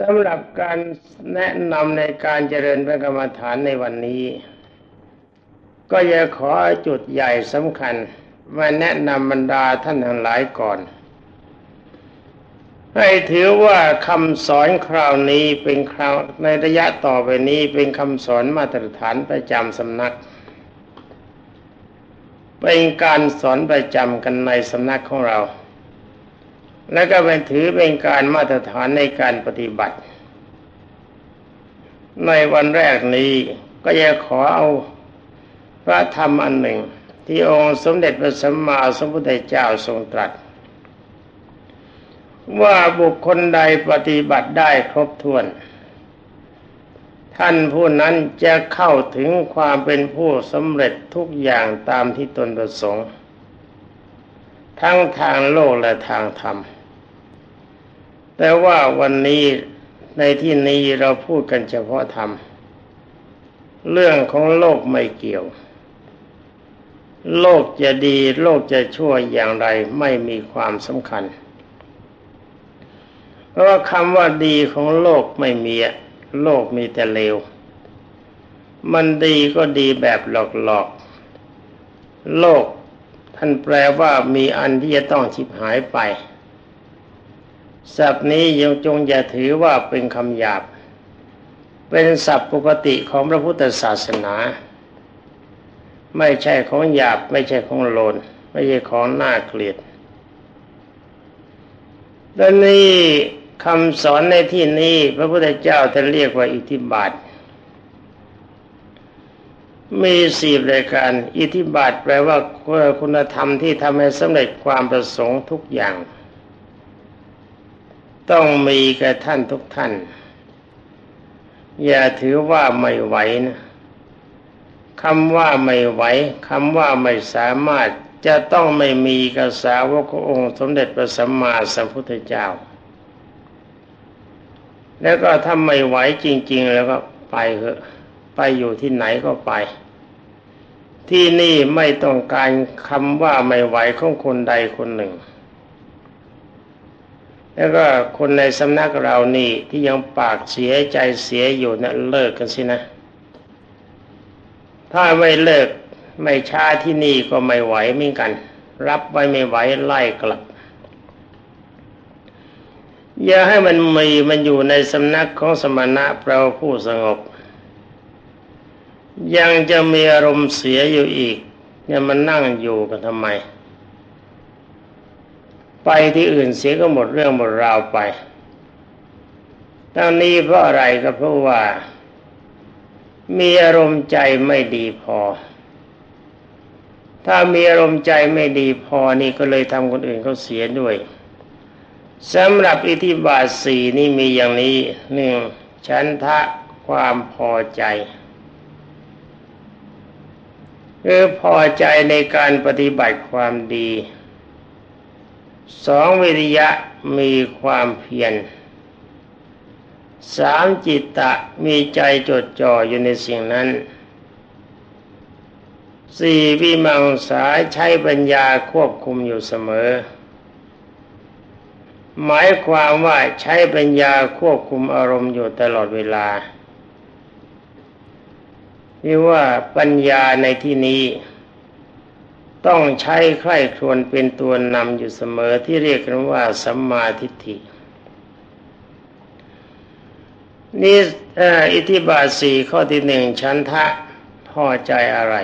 สำหรับการแนะนำในการเจริญพระกรรมฐานในวันนี้ ก็จะขอจุดใหญ่สำคัญมาแนะนำบรรดาท่านทั้งหลายก่อน ให้ถือว่าคำสอนคราวนี้เป็นคราวในระยะต่อไปนี้เป็นคำสอนมาตรฐานประจำสำนัก เป็นการสอนประจำกันในสำนักของเรา และก็เป็นถือเป็นการมาตรฐานในการปฏิบัติ ในวันแรกนี้ก็จะขอเอาพระธรรมอันหนึ่ง ที่องค์สมเด็จพระสัมมาสัมพุทธเจ้าทรงตรัส ว่าบุคคลใดปฏิบัติได้ครบถ้วน ท่านผู้นั้นจะเข้าถึงความเป็นผู้สำเร็จทุกอย่างตามที่ตนประสงค์ ทั้งทางโลกและทางธรรม แต่ว่าวันนี้ในที่นี้เราพูดกันเฉพาะธรรม เรื่องของโลกไม่เกี่ยว โลกจะดี โลกจะชั่วอย่างไรไม่มีความสำคัญ เพราะว่าคำว่าดีของโลกไม่มี โลกมีแต่เลว มันดีก็ดีแบบหลอกๆ โลก ท่นแปลว่ามีอันที่จะต้องชิบหายไป ศัพท์นี้ยังจงอย่าถือว่าเป็นคำหยาบ เป็นศัพท์ปกติของพระพุทธศาสนา ไม่ใช่ของหยาบ ไม่ใช่ของโลน ไม่ใช่ของน่าเกลียดดังนี้คำสอนในที่นี้ พระพุทธเจ้าท่านเรียกว่าอิทธิบาท มีสี่รายการ อิทธิบาทแปลว่าคุณธรรมที่ทำให้สำเร็จความประสงค์ทุกอย่าง ต้องมีแก่ท่านทุกท่าน อย่าถือว่าไม่ไหวนะคำว่าไม่ไหวคำว่าไม่สามารถจะต้องไม่มีกระสาวกองค์สมเด็จพระสัมมาสัมพุทธเจ้า แล้วก็ถ้าไม่ไหวจริง ๆ แล้วก็ไปเถอะ ไปอยู่ที่ไหนก็ไป ที่นี่ไม่ต้องการคำว่าไม่ไหวของคนใดคนหนึ่ง แล้วก็คนในสำนักเรานี่ที่ยังปากเสียใจเสียอยู่นะเลิกกันสินะ ถ้าไม่เลิกไม่ช้าที่นี่ก็ไม่ไหวเหมือนกัน รับไว้ไม่ไหวไล่กลับอย่าให้มันมีมันอยู่ในสำนักของสมณะเราผู้สงบ ยังจะมีอารมณ์เสียอยู่อีก เนี่ยมันนั่งอยู่กันทำไม ไปที่อื่นเสียก็หมดเรื่องหมดราวไปตั้งนี้เพราะอะไรก็เพราะว่า มีอารมณ์ใจไม่ดีพอ ถ้ามีอารมณ์ใจไม่ดีพอนี่ก็เลยทำคนอื่นเขาเสียด้วยสำหรับอิทธิบาทสี่นี่มีอย่างนี้หนึ่งฉันทะความพอใจ คือพอใจในการปฏิบัติความดีสองวิริยะมีความเพียรสามจิตตะมีใจจดจ่ออยู่ในสิ่งนั้นสี่วิมังสาใช้ปัญญาควบคุมอยู่เสมอ หมายความว่าใช้ปัญญาควบคุมอารมณ์อยู่ตลอดเวลา ที่ว่าปัญญาในที่นี้ ต้องใช้ใคร่ครวญเป็นตัวนำอยู่เสมอที่เรียกกันว่าสัมมาทิฏฐินี่อิทธิบาทสี่ข้อที่หนึ่งชันทะพอใจอะไร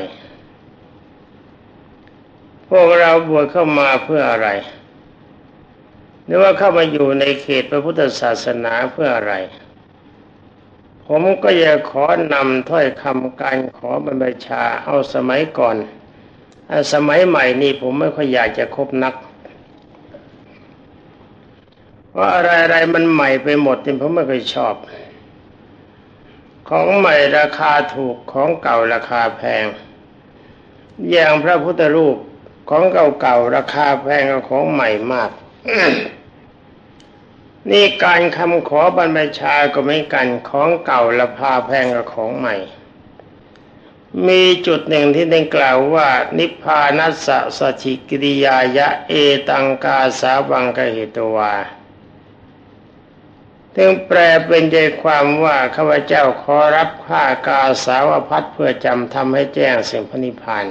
พวกเราบวชเข้ามาเพื่ออะไร หรือว่าเข้ามาอยู่ในเขตพระพุทธศาสนาเพื่ออะไร ผมก็อยากขอนำถ้อยคำการขอบรรพชาเอาสมัยก่อนอสมัยใหม่นี่ผมไม่ค่อยอยากจะคบนักเพราะอะไรอะไรมันใหม่ไปหมดที่ผมไม่ค่อยชอบ ของใหม่ราคาถูกของเก่าราคาแพง อย่างพระพุทธรูปของเก่าๆราคาแพงกว่าของใหม่มาก นี่การคำขอบรรพชาก็ไม่กันของเก่าราคาแพงกว่าของใหม่ มีจุดหนึ่งที่ได้กล่าวว่า นิพพานัสสะสชิกิริยายะเอตังกาสาวังกเหตวาถึงแปลเป็นใจความว่าข้าพเจ้าขอรับข้ากาสาวพัดเพื่อจำทำให้แจ้งสิ่งพระนิพพาน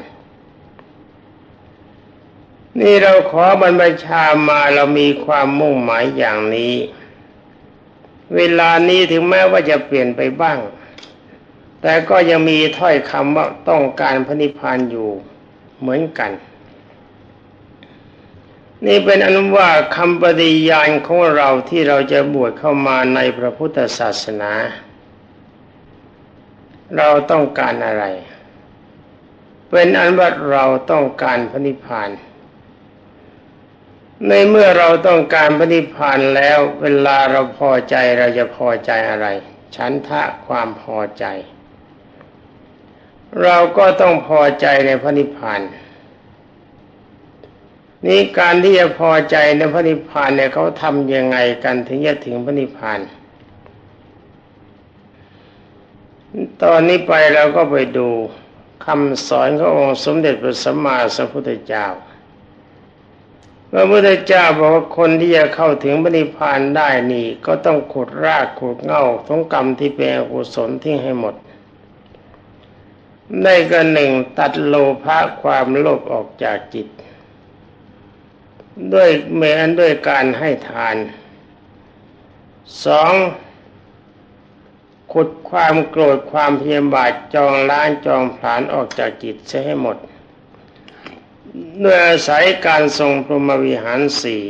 นี่เราขอบรรพชามาเรามีความมุ่งหมายอย่างนี้ เวลานี้ถึงแม้ว่าจะเปลี่ยนไปบ้าง แต่ก็ยังมีถ้อยคำว่าต้องการพระนิพพานอยู่เหมือนกัน นี่เป็นอนุว่าคำปฏิญาณของเราที่เราจะบวชเข้ามาในพระพุทธศาสนา เราต้องการอะไร เป็นอันว่าเราต้องการพระนิพพาน ในเมื่อเราต้องการพระนิพพานแล้ว เวลาเราพอใจเราจะพอใจอะไร ฉันทะความพอใจ เราก็ต้องพอใจในพระนิพพานนี่การที่จะพอใจในพระนิพพานเนี่ยเขาทำยังไงกันถึงจะถึงพระนิพพานตอนนี้ไปเราก็ไปดูคำสอนขององค์สมเด็จพระสัมมาสัมพุทธเจ้า พระพุทธเจ้าบอกว่าคนที่จะเข้าถึงพระนิพพานได้นี่ ก็ต้องขุดรากขุดเง่าทงกรรมที่เป็นอกุศลทิ้งให้หมด ได้ก็หนึ่งตัดโลภะความโลภออกจากจิต ด้วยเมนด้วยการให้ทานสองขุดความโกรธความเพียรบาดจองล้างจองผลาญออกจากจิตเสียให้หมด ด้วยอาศัยการทรงพรหมวิหารสี่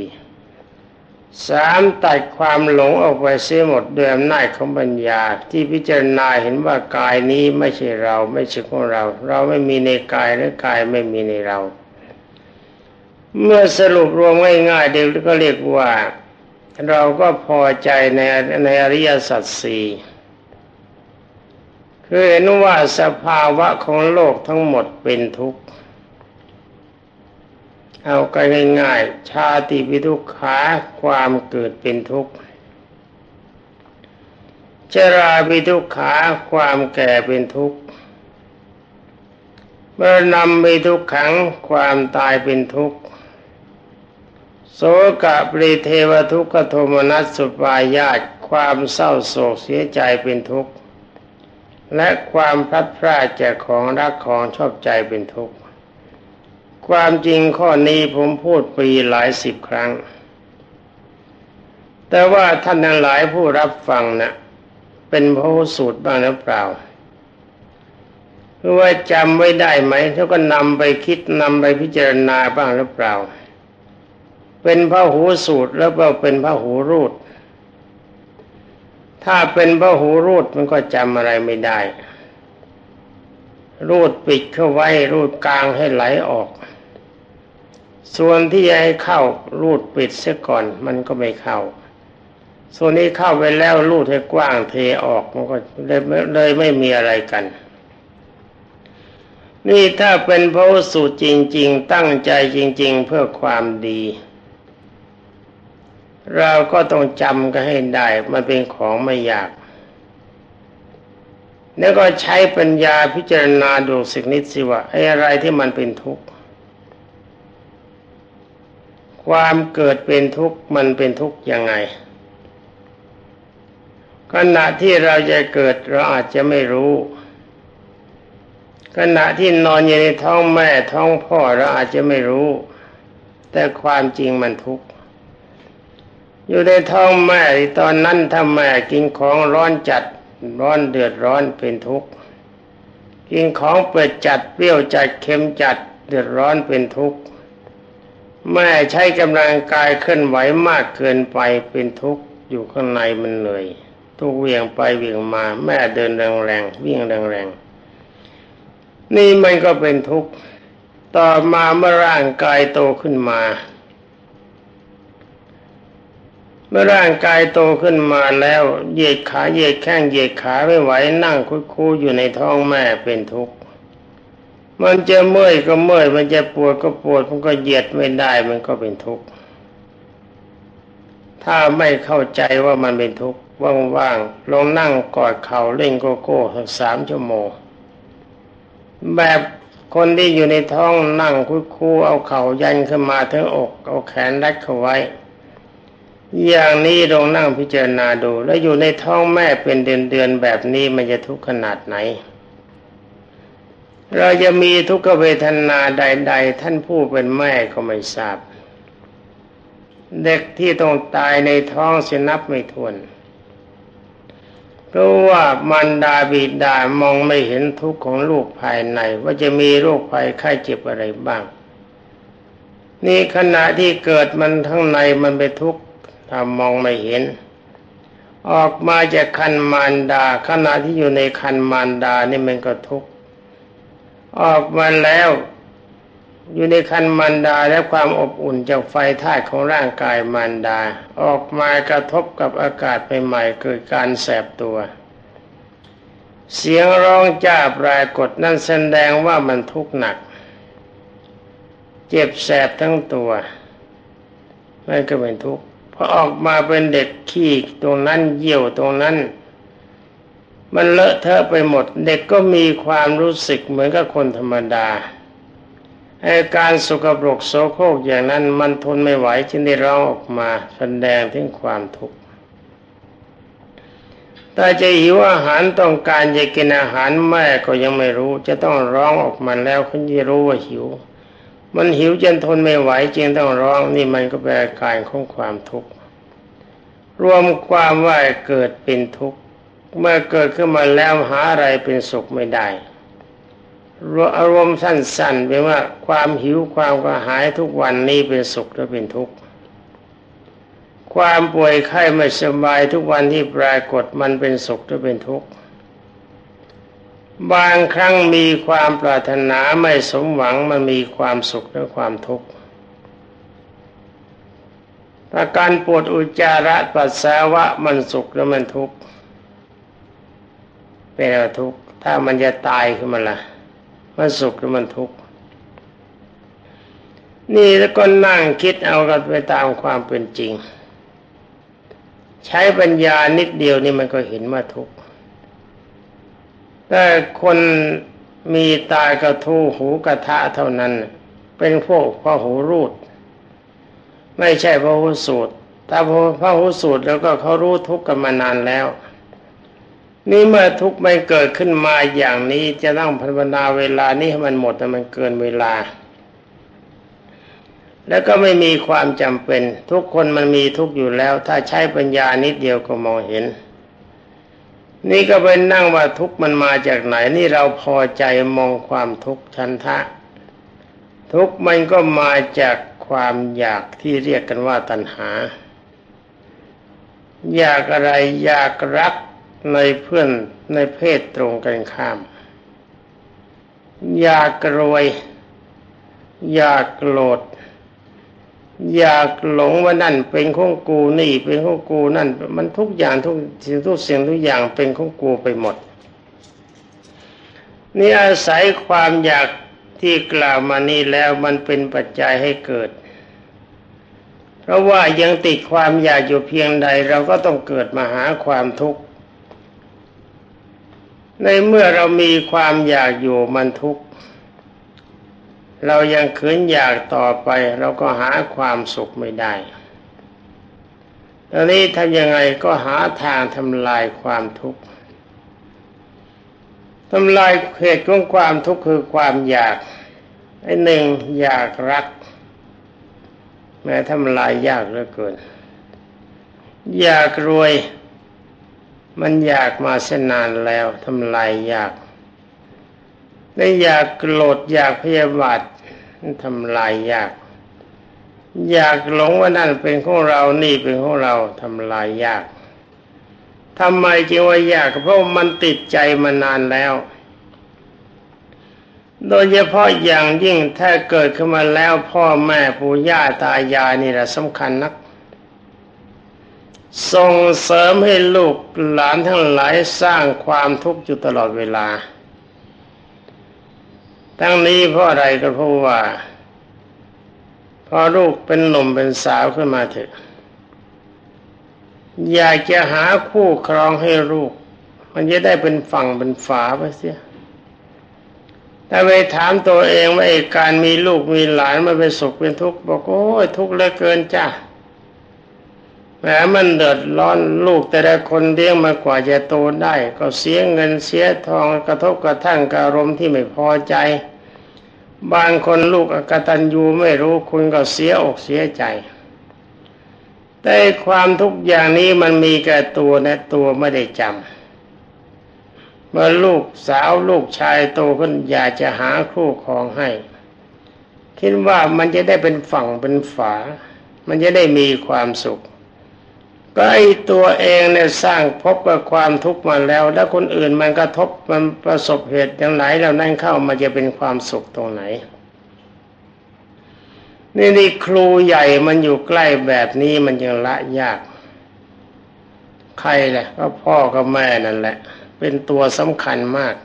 สามตัดความหลงออกไปเสียหมดด้วยอำนาจของปัญญา ที่พิจารณาเห็นว่ากายนี้ไม่ใช่เราไม่ใช่ของเรา เราไม่มีในกายและกายไม่มีในเรา เมื่อสรุปรวมง่ายๆเด็กก็เรียกว่า เราก็พอใจในในอริยสัจสี่คือเห็นว่าสภาวะของโลกทั้งหมดเป็นทุกข์ เอากันง่ายๆชาติปิทุกขาความเกิดเป็นทุกข์ชราปิทุกขาความแก่เป็นทุกข์เมื่อนำไปทุกขังความตายเป็นทุกข์โสกะปริเทวทุกขโทมนัสสุปายาตความเศร้าโศกเสียใจเป็นทุกข์และความพลัดพรากจากของรักของชอบใจเป็นทุกข์ ความจริงข้อนี้ผมพูดปีหลายสิบครั้ง แต่ว่าท่านทั้งหลายผู้รับฟังนะ่ะเป็นพระสูตรบ้างหรือเปล่าหรือว่าจำไว้ได้ไหมแล้วก็นำไปคิดนำไปพิจารณาบ้างหรือเปล่า เป็นพระหูสูตรแล้วก็เป็นพระหูรูด ถ้าเป็นพระหูรูดมันก็จำอะไรไม่ได้ รูดปิดเข้าไว้รูดกลางให้ไหลออก ส่วนที่จะให้เข้ารูดปิดเสียก่อนมันก็ไม่เข้า ส่วนนี้เข้าไปแล้วรูดให้กว้างเทออกมันก็เลยเลยไม่มีอะไรกัน นี่ถ้าเป็นพระสูตรจริง ๆ ตั้งใจจริง ๆ เพื่อความดี เราก็ต้องจำกันให้ได้มันเป็นของไม่ยากแล้วก็ใช้ปัญญาพิจารณาดูสิ่งนิดสิว่าไอ้อะไรที่มันเป็นทุกข์ ความเกิดเป็นทุกข์มันเป็นทุกข์ยังไงขณะที่เราจะเกิดเราอาจจะไม่รู้ ขณะที่นอนอยู่ในท้องแม่ท้องพ่อเราอาจจะไม่รู้ แต่ความจริงมันทุกข์อยู่ในท้องแม่ตอนนั้นถ้าแม่กินของร้อนจัดร้อนเดือดร้อนเป็นทุกข์กินของเปิดจัดเปรี้ยวจัดเค็มจัดเดือดร้อนเป็นทุกข์ แม่ใช้กำลังกายเคลื่อนไหวมากเกินไปเป็นทุกข์อยู่ข้างในมันเหนื่อยทุกเวียงไปเวียงมา แม่เดินแรงแรงวิ่งแรงแรงนี่มันก็เป็นทุกข์ต่อมาเมื่อร่างกายโตขึ้นมา เมื่อร่างกายโตขึ้นมาแล้วเหยียดขาเหยียดแข้งเหยียดขาไม่ไหวนั่งคุยๆอยู่ในท้องแม่เป็นทุกข์ มันจะเมื่อยก็เมื่อย มันจะปวดก็ปวด มันก็เหยียดไม่ได้ มันก็เป็นทุกข์ ถ้าไม่เข้าใจว่ามันเป็นทุกข์ว่างๆลองนั่งกอดเข่าเล่นโกโก้สักสามชั่วโมง แบบคนที่อยู่ในท้องนั่งคุยๆเอาเข่ายันขึ้นมาถึงอก เอาแขนรัดเข้าไว้ อย่างนี้ลองนั่งพิจารณาดู แล้วอยู่ในท้องแม่เป็นเดือนๆแบบนี้มันจะทุกข์ขนาดไหน เราจะมีทุกขเวทนาใด ๆ ท่านผู้เป็นแม่ก็ไม่ทราบ เด็กที่ต้องตายในท้องเสนับไม่ทวนเพราะว่ามันดาบิดามองไม่เห็นทุกข์ของลูกภายใน ว่าจะมีโรคภัยไข้เจ็บอะไรบ้าง นี่ขณะที่เกิดมันทั้งในมันไปทุกข์ถ้ามองไม่เห็น ออกมาจากคันมารดา ขณะที่อยู่ในคันมารดานี่มันก็ทุกข์ ออกมาแล้ว อยู่ในคันมารดาและความอบอุ่นจากไฟธาตุของร่างกายมารดา ออกมากระทบกับอากาศใหม่ๆเกิดการแสบตัว เสียงร้องจ้าปรากฏนั่นแสดงว่ามันทุกข์หนัก เจ็บแสบทั้งตัวนั่นก็เป็นทุกข์พอออกมาเป็นเด็กขี้ตรงนั้นเยี่ยวตรงนั้น มันเลอะเทอะไปหมด เด็กก็มีความรู้สึกเหมือนกับคนธรรมดาอาการสุกปรกโสโครกอย่างนั้นมันทนไม่ไหวจึงได้ร้องออกมาแสดงถึงความทุกข์ถ้าจะหิวอาหารต้องการจะกินอาหารแม่ก็ยังไม่รู้ จะต้องร้องออกมาแล้วคุณจะรู้ว่าหิว มันหิวจนทนไม่ไหวจึงต้องร้องนี่มันก็เป็นอาการของความทุกข์รวมความว่าเกิดเป็นทุกข์ เมื่อเกิดขึ้นมาแล้วหาอะไรเป็นสุขไม่ได้อารมณ์สั้นๆเป็นว่า ความหิวความกระหายทุกวันนี้เป็นสุขหรือเป็นทุกข์ ความป่วยไข้ไม่สบายทุกวันที่ปรากฏมันเป็นสุขหรือเป็นทุกข์ บางครั้งมีความปรารถนาไม่สมหวังมันมีความสุขและความทุกข์ถ้าการปวดอุจจาระปัสสาวะมันสุขแล้วมันทุกข์ เป็นอะไรทุกข์ถ้ามันจะตายขึ้นมาละมันสุขหรือมันทุกข์นี่แล้วก็นั่งคิดเอากันไปตามความเป็นจริง ใช้ปัญญานิดเดียวนี่มันก็เห็นว่าทุกข์แต่คนมีตากระทูหูกระทะเท่านั้น เป็นพวกพระหูรูด ไม่ใช่พระหูสูตรถ้าพระหูสูตรแล้วก็เขารู้ทุกข์กันมานานแล้ว นี่เมื่อทุกข์ไม่เกิดขึ้นมาอย่างนี้จะต้องภาวนาเวลานี้ให้มันหมดแต่มันเกินเวลา แล้วก็ไม่มีความจำเป็น ทุกคนมันมีทุกอยู่แล้ว ถ้าใช้ปัญญานิดเดียวก็มองเห็น นี่ก็เป็นนั่งว่าทุกมันมาจากไหน นี่เราพอใจมองความทุกข์ชันทะ ทุกมันก็มาจากความอยากที่เรียกกันว่าตัณหา อยากอะไรอยากรัก ในเพื่อนในเพศตรงกันข้าม อยากรวย อยากโกรธ อยากหลงว่านั่นเป็นของกูนี่เป็นของกูนั่น มันทุกอย่างทุกสิ่งทุกสิ่งทุกอย่างเป็นของกูไปหมด นี่อาศัยความอยากที่กล่าวมานี้แล้วมันเป็นปัจจัยให้เกิด เพราะว่ายังติดความอยากอยู่เพียงใดเราก็ต้องเกิดมาหาความทุกข์ ในเมื่อเรามีความอยากอยู่มันทุกข์ เรายังขืนอยากต่อไปเราก็หาความสุขไม่ได้ตอนนี้ทำยังไงก็หาทางทำลายความทุกข์ทำลายเหตุของความทุกข์คือความอยากไอ้หนึ่งอยากรัก แม้ทำลายยากเหลือเกิน อยากรวย มันอยากมาเส้นนานแล้วทำลายอยากและอยากโกรธอยากพยาบาททำลายอยาก อยากหลงว่านั่นเป็นของเรานี่เป็นของเราทำลายยากทำไมจึงว่ายากเพราะมันติดใจมานานแล้ว โดยเฉพาะอย่างยิ่งถ้าเกิดขึ้นมาแล้วพ่อแม่ปู่ย่าตายายนี่แหละสำคัญนัก ส่งเสริมให้ลูกหลานทั้งหลายสร้างความทุกข์อยู่ตลอดเวลา ทั้งนี้เพราะอะไรก็เพราะว่าพอลูกเป็นหนุ่มเป็นสาวขึ้นมาเถอะ อยากจะหาคู่ครองให้ลูก มันจะได้เป็นฝั่งเป็นฝาไปเสียถ้าไปถามตัวเองว่าการมีลูกมีหลานมันเป็นสุขเป็นทุกข์บอกโอ้ยทุกข์เหลือเกินจ้า แหมมันเดือดร้อนลูกแต่ละคนเลี้ยงมากว่าจะโตได้ ก็เสียเงินเสียทองกระทบกระทั่งกับอารมณ์ที่ไม่พอใจ บางคนลูกอกตัญญูไม่รู้คุณก็เสียอกเสียใจ แต่ความทุกอย่างนี้มันมีแก่ตัวนะตัวไม่ได้จำเมื่อลูกสาวลูกชายโตขึ้นอยากจะหาคู่ครองให้ คิดว่ามันจะได้เป็นฝั่งเป็นฝา มันจะได้มีความสุข ก็ไอตัวเองเนี่ยสร้างพบกับความทุกข์มาแล้ว แล้วคนอื่นมันกระทบมันประสบเหตุอย่างไหนแล้วนั่นเข้ามันจะเป็นความสุขตรงไหน นี่นี่ครูใหญ่มันอยู่ใกล้แบบนี้มันยังละยาก ใครแหละก็พ่อกับแม่นั่นแหละ เป็นตัวสำคัญมาก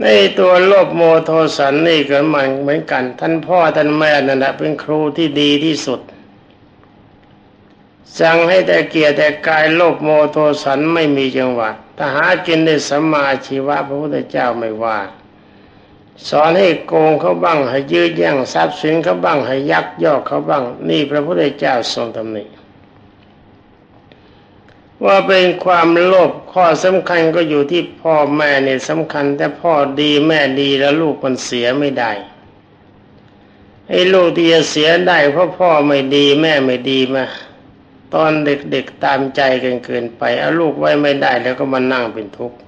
ในตัวโลภโมโทสันนี่ก็มันเหมือนกัน ท่านพ่อท่านแม่นั่นแหละเป็นครูที่ดีที่สุด สั่งให้แต่เกียรแต่กายโลภโมโทสันไม่มีจังหวะถ้าหากินได้สัมมาชีวะพระพุทธเจ้าไม่ว่า สอนให้โกงเขาบ้างให้ยืดแย่งทรัพย์สินเขาบ้างให้ยักยอกเขาบ้าง นี่พระพุทธเจ้าทรงตำหนิว่าเป็นความโลภข้อสำคัญก็อยู่ที่พ่อแม่เนี่ยสำคัญ แต่พ่อดีแม่ดีแล้วลูกมันเสียไม่ได้ไอ้ลูกที่จะเสียได้เพราะพ่อไม่ดีแม่ไม่ดีมา ตอนเด็กๆตามใจกันเกินไปเอาลูกไว้ไม่ได้แล้วก็มานั่งเป็นทุกข์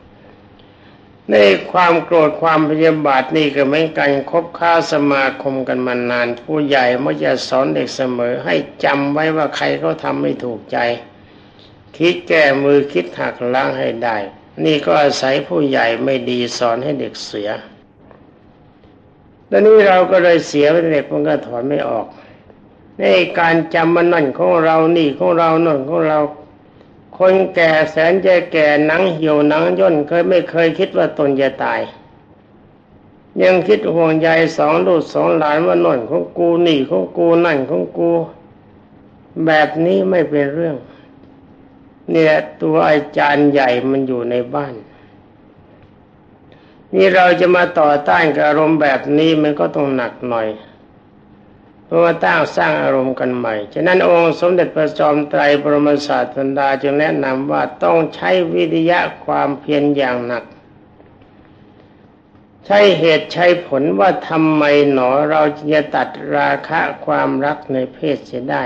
ในความโกรธความพยาบาทนี่ก็เหมือนกันคบค้าสมาคมกันมานาน ผู้ใหญ่มักจะสอนเด็กเสมอ ให้จำไว้ว่าใครเขาทำไม่ถูกใจ คิดแก้มือคิดหักล้างให้ได้ นี่ก็อาศัยผู้ใหญ่ไม่ดีสอนให้เด็กเสียแล้วนี้เราก็เลยเสียไปเด็กมันก็ถอนไม่ออก ในการจำมันนั่นของเรานี่ของเรานั่นของเรา คนแก่แสนจะแก่หนังเหี่ยวหนังย่นเคยไม่เคยคิดว่าตนจะตาย ยังคิดห่วงใยสองลูกสองหลานว่านั่นของกูนี่ของกูนั่นของกู แบบนี้ไม่เป็นเรื่อง เนี่ยตัวอาจารย์ใหญ่มันอยู่ในบ้านนี่เราจะมาต่อต้านกับอารมณ์แบบนี้มันก็ต้องหนักหน่อย เพราะว่าตั้งสร้างอารมณ์กันใหม่ ฉะนั้นองค์สมเด็จพระจอมไตรบรมศาสตดาจึงแนะนำว่าต้องใช้วิทยะความเพียรอย่างหนัก ใช้เหตุใช้ผลว่าทำไมหนอเราจะตัดราคะความรักในเพศเสียได้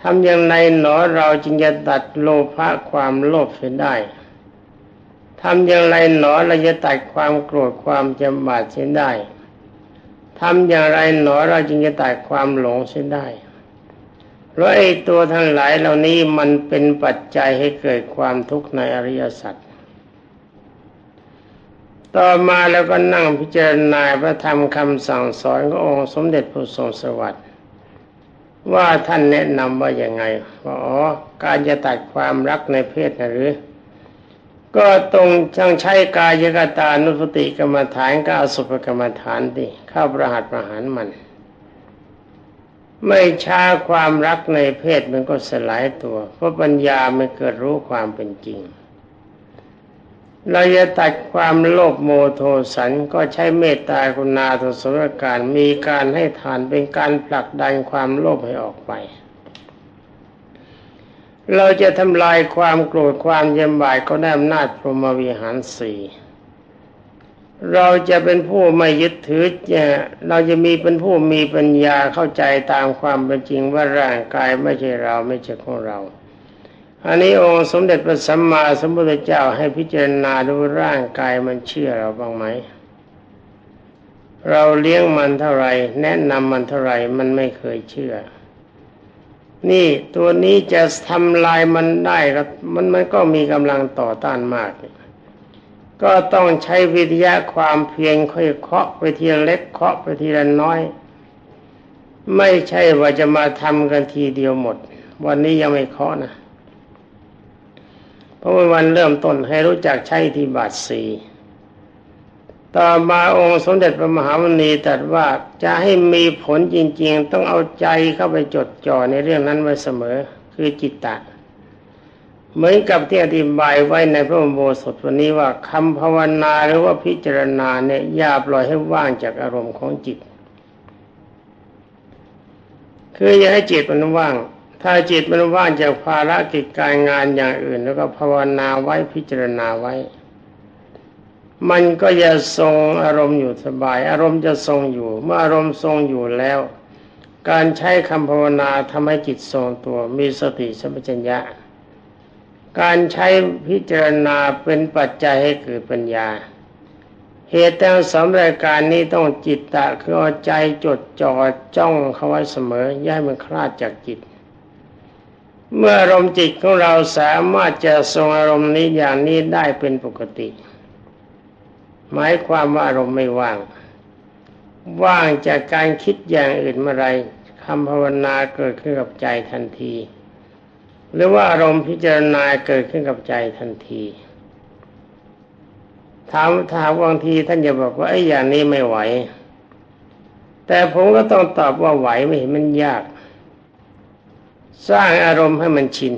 ทำอย่างไรหนอเราจึงจะตัดโลภะความโลภเสียได้ทำอย่างไรหนอเราจะตัดความโกรธความจำบาดเสียได้ ทำอย่างไรหนอเราจึงจะตัดความหลงเสียได้ เพราะไอ้ตัวทั้งหลายเหล่านี้มันเป็นปัจจัยให้เกิดความทุกข์ในอริยสัจต่อมาแล้วก็นั่งพิจารณาพระธรรมคำสั่งสอนขององค์สมเด็จพระทรงสวัสดิ์ว่าท่านแนะนำว่าอย่างไงว่าอ๋อการจะตัดความรักในเพศนะหรือ ก็ตรงจังใช้กายกตานุสติกรรมฐานก็อสุภกรรมฐานดิเข้าประหัตประหารมัน ไม่ช้าความรักในเพศมันก็สลายตัว เพราะปัญญาไม่เกิดรู้ความเป็นจริง เราจะตัดความโลภโมโทสันก็ใช้เมตตาคุณาทศรการมีการให้ทานเป็นการผลักดันความโลภให้ออกไป เราจะทำลายความโกรธความยำบายก็ได้อำนาจพรหมวิหารสี่เราจะเป็นผู้ไม่ยึดถือเราจะมีเป็นผู้มีปัญญาเข้าใจตามความเป็นจริงว่าร่างกายไม่ใช่เราไม่ใช่ของเรา อันนี้องค์สมเด็จพระสัมมาสัมพุทธเจ้าให้พิจารณาดูร่างกายมันเชื่อเราบ้างไหม เราเลี้ยงมันเท่าไหร่ แนะนำมันเท่าไหร่มันไม่เคยเชื่อ นี่ตัวนี้จะทำลายมันได้ครับมันมันก็มีกำลังต่อต้านมาก ก็ต้องใช้วิทยาความเพียรค่อยเคาะไปทีละเล็กเคาะไปทีละน้อย ไม่ใช่ว่าจะมาทำกันทีเดียวหมด วันนี้ยังไม่เคาะนะ เพราะว่าวันเริ่มต้นให้รู้จักใช้ที่บาทสี่ ต่อมาองค์สมเด็จพระมหาวณีตรัสว่าจะให้มีผลจริงๆ ต้องเอาใจเข้าไปจดจ่อในเรื่องนั้นไว้เสมอ คือจิตตะ เหมือนกับที่อธิบายไว้ในพระโมสถวันนี้ว่าคำภาวนาหรือว่าพิจารณาเนี่ยอย่าปล่อยให้ว่างจากอารมณ์ของจิต คืออย่าให้จิตมันว่างถถ้าจิตมันว่างจากภารกิจการงานอย่างอื่น แล้วก็ภาวนาไว้พิจารณาไว้ มันก็จะทรงอารมณ์อยู่สบาย อารมณ์จะทรงอยู่ เมื่ออารมณ์ทรงอยู่แล้ว การใช้คำภาวนาทำให้จิตทรงตัวมีสติสัมปชัญญะ การใช้พิจารณาเป็นปัจจัยให้เกิดปัญญา เหตุแต่สำรายการนี้ต้องจิตตะคือเอาใจจดจ่อจ้องเข้าไว้เสมอย่าให้มันคลาดจากจิตเมื่ออารมณ์จิตของเราสามารถจะทรงอารมณ์นี้อย่างนี้ได้เป็นปกติ หมายความว่าอารมณ์ไม่ว่าง ว่างจากการคิดอย่างอื่นเมื่อไรคำภาวนาเกิดขึ้นกับใจทันที หรือว่าอารมณ์พิจารณาเกิดขึ้นกับใจทันทีถามถามบางทีท่านจะบอกว่าไอ้อย่างนี้ไม่ไหว แต่ผมก็ต้องตอบว่าไหวไม่เห็นมันยาก สร้างอารมณ์ให้มันชิน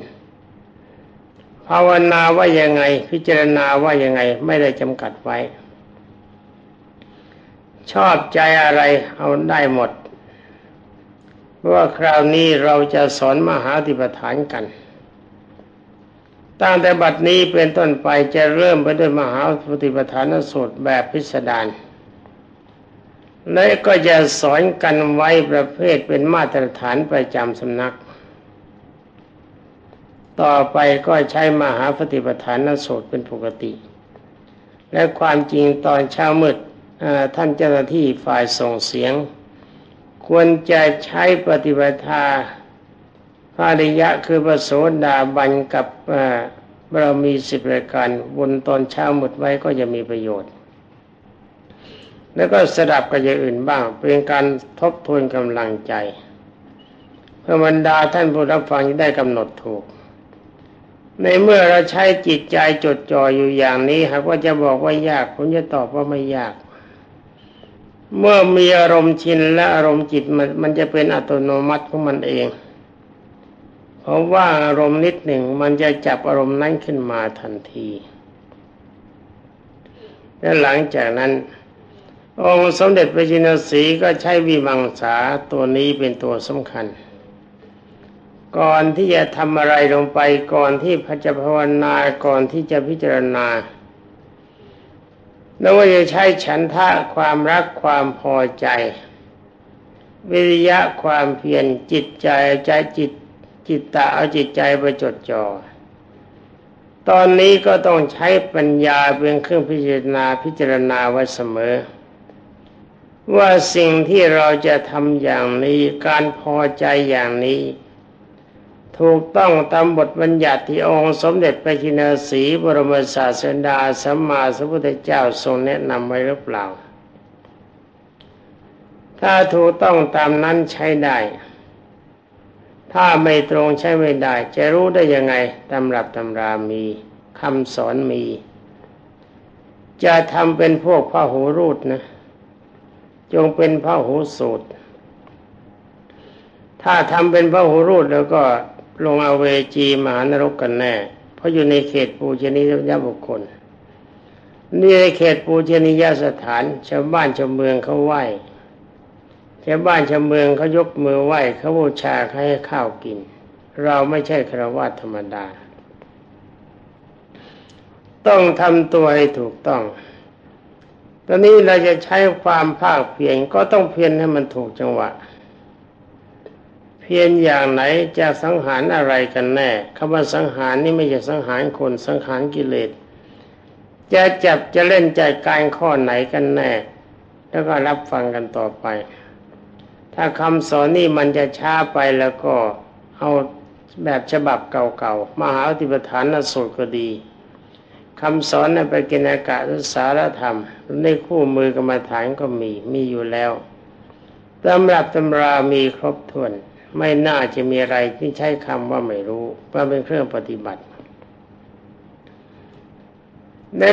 ภาวนาว่ายังไง พิจารณาว่ายังไง ไม่ได้จำกัดไว้ ชอบใจอะไรเอาได้หมด เพราะว่าคราวนี้เราจะสอนมหาติปฐานกัน ตั้งแต่บัดนี้เป็นต้นไปจะเริ่มไปด้วยมหาปฏิปทานสูตรแบบพิสดารและก็จะสอนกันไว้ประเภทเป็นมาตรฐานประจำสำนัก ต่อไปก็ใช้มหาปฏิปทานนสูตรเป็นปกติ และความจริงตอนเช้ามืด ท่านเจ้าหน้าที่ฝ่ายส่งเสียง ควรจะใช้ปฏิปทาภาริยะคือประโสดาบันกับเรามีสิบรายการบนตอนเช้าหมดไว้ก็จะมีประโยชน์ แล้วก็สดับกับอย่างอื่นบ้าง เป็นการทบทวนกำลังใจ เพื่อบรรดาท่านผู้รับฟังได้กำหนดถูก ในเมื่อเราใช้จิตใจจดจ่ออยู่อย่างนี้หากว่าจะบอกว่ายากผมจะตอบว่าไม่ยาก เมื่อมีอารมณ์ชินและอารมณ์จิตมันมันจะเป็นอัตโนมัติของมันเอง เพราะว่าอารมณ์นิดหนึ่งมันจะจับอารมณ์นั้นขึ้นมาทันที และหลังจากนั้น องค์สมเด็จพระจินสีก็ใช้วิมังสาตัวนี้เป็นตัวสำคัญ ก่อนที่จะทำอะไรลงไปก่อนที่พระจะภาวนาก่อนที่จะพิจารณา แล้วว่าจะใช้ฉันทะความรักความพอใจ วิริยะความเพียรจิตใจใจจิตจิตตะเอาจิตใจไปจดจอ่อตอนนี้ก็ต้องใช้ปัญญาเป็นเครื่องพิจารณาพิจารณาไว้เสมอ ว่าสิ่งที่เราจะทำอย่างนี้การพอใจอย่างนี้ ถูกต้องตามบทบัญญัติที่องค์สมเด็จพระจินสีบรมศาสดาสัมมาสัมพุทธเจ้าทรงแนะนำไว้หรือเปล่า ถ้าถูกต้องตามนั้นใช้ได้ ถ้าไม่ตรงใช้ไม่ได้ จะรู้ได้ยังไงตำรับตำรามีคำสอนมี จะทำเป็นพวกพระหูรูดนะ จงเป็นพระหูสูตร ถ้าทำเป็นพระหูรูดแล้วก็ ลงอเวจีมหานรกกันแน่ เพราะอยู่ในเขตปูชนียบุคคลนี่ในเขตปูชนียสถานชาวบ้านชาวเมืองเขาไหว้ชาวบ้านชาวเมืองเขายกมือไหว้เขาบูชาเขาให้ข้าวกิน เราไม่ใช่ครวญธรรมดา ต้องทำตัวให้ถูกต้อง ตอนนี้เราจะใช้ความภาคเพียรก็ต้องเพียรให้มันถูกจังหวะ พียรอย่างไหนจะสังหารอะไรกันแน่คำว่าสังหารนี่ไม่ใช่สังหารคนสังหารกิเลส จะจับจะเล่นใจการข้อไหนกันแน่ แล้วก็รับฟังกันต่อไป ถ้าคำสอนนี่มันจะช้าไปแล้วก็เอาแบบฉบับเก่าๆมหาติปฐานสูตรก็ดีคำสอนในปกิณกะสารธรรมในคู่มือกรรมฐานก็มีมีอยู่แล้วตำรับตำรามีครบถ้วน ไม่น่าจะมีอะไรที่ใช้คำว่าไม่รู้ว่าเป็นเครื่องปฏิบัติ